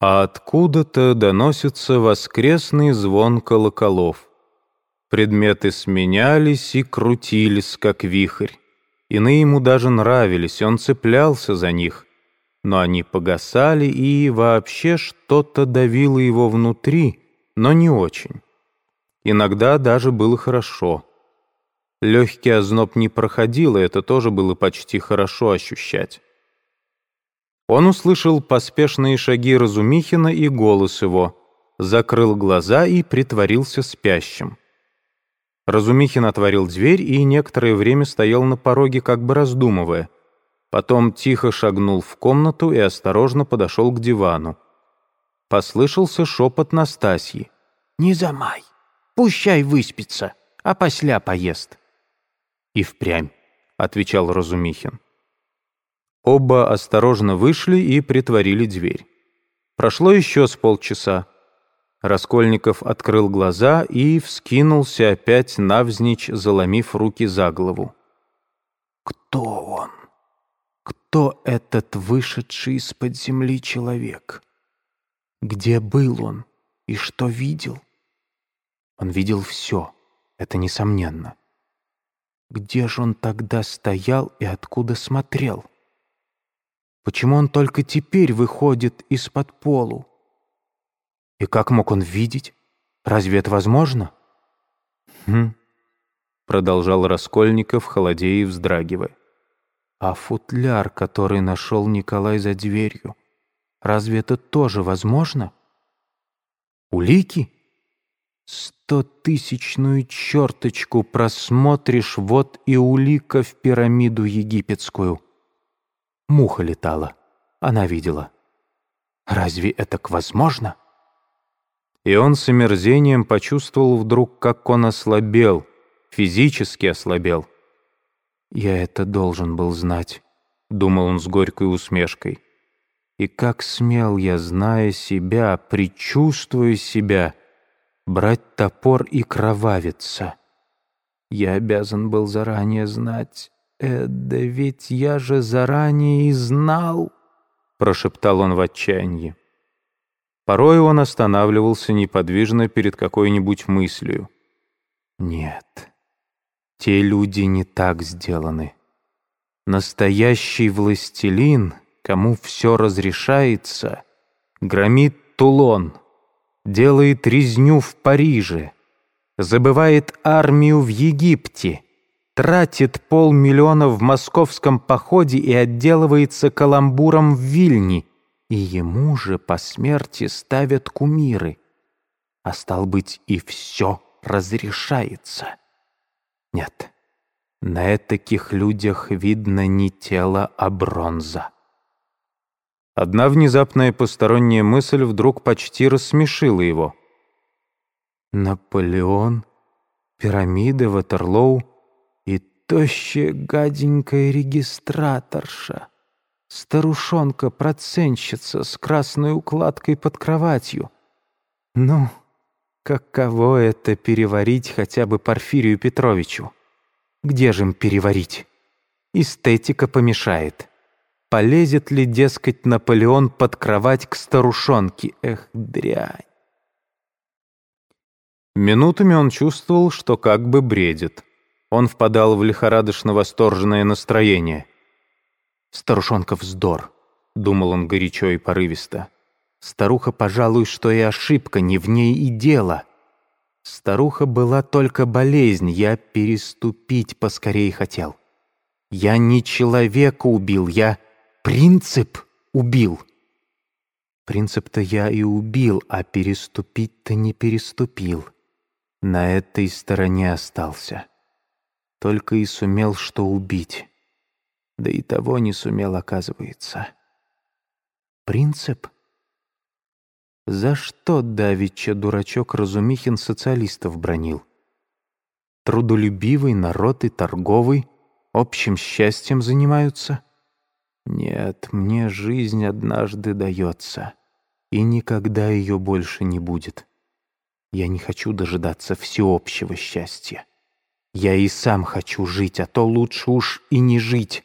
а откуда-то доносится воскресный звон колоколов. Предметы сменялись и крутились, как вихрь. Иные ему даже нравились, он цеплялся за них, но они погасали, и вообще что-то давило его внутри, но не очень. Иногда даже было хорошо. Легкий озноб не проходил, и это тоже было почти хорошо ощущать. Он услышал поспешные шаги Разумихина и голос его, закрыл глаза и притворился спящим. Разумихин отворил дверь и некоторое время стоял на пороге, как бы раздумывая. Потом тихо шагнул в комнату и осторожно подошел к дивану. Послышался шепот Настасьи. «Не замай, пущай выспится, а посля поест». «И впрямь», — отвечал Разумихин. Оба осторожно вышли и притворили дверь. Прошло еще с полчаса. Раскольников открыл глаза и вскинулся опять навзничь, заломив руки за голову. «Кто он? Кто этот вышедший из-под земли человек? Где был он и что видел?» Он видел все, это несомненно. Где же он тогда стоял и откуда смотрел? Почему он только теперь выходит из-под полу? И как мог он видеть? Разве это возможно? Хм, продолжал Раскольников, холодея и вздрагивая. А футляр, который нашел Николай за дверью, разве это тоже возможно? Улики? Стотысячную черточку просмотришь, вот и улика в пирамиду египетскую. Муха летала. Она видела. Разве это возможно? И он с омерзением почувствовал вдруг, как он ослабел, физически ослабел. «Я это должен был знать», — думал он с горькой усмешкой. «И как смел я, зная себя, предчувствуя себя, брать топор и кровавиться? Я обязан был заранее знать, «Э, да ведь я же заранее и знал», — прошептал он в отчаянии. Порой он останавливался неподвижно перед какой-нибудь мыслью. «Нет, те люди не так сделаны. Настоящий властелин, кому все разрешается, громит Тулон, делает резню в Париже, забывает армию в Египте» тратит полмиллиона в московском походе и отделывается каламбуром в Вильне, и ему же по смерти ставят кумиры. А стал быть, и все разрешается. Нет, на таких людях видно не тело, а бронза. Одна внезапная посторонняя мысль вдруг почти рассмешила его. Наполеон, пирамиды, Ватерлоу — тощая гаденькая регистраторша, старушонка-процентщица с красной укладкой под кроватью. Ну, каково это переварить хотя бы Порфирию Петровичу? Где же им переварить? Эстетика помешает. Полезет ли, дескать, Наполеон под кровать к старушонке? Эх, дрянь. Минутами он чувствовал, что как бы бредит. Он впадал в лихорадочно-восторженное настроение. «Старушонка вздор», — думал он горячо и порывисто. «Старуха, пожалуй, что и ошибка, не в ней и дело. Старуха была только болезнь, я переступить поскорее хотел. Я не человека убил, я принцип убил». Принцип-то я и убил, а переступить-то не переступил. На этой стороне остался. Только и сумел что убить. Да и того не сумел, оказывается. Принцип? За что давеча дурачок Разумихин социалистов бронил? Трудолюбивый народ и торговый общим счастьем занимаются? Нет, мне жизнь однажды дается, и никогда ее больше не будет. Я не хочу дожидаться всеобщего счастья. Я и сам хочу жить, а то лучше уж и не жить.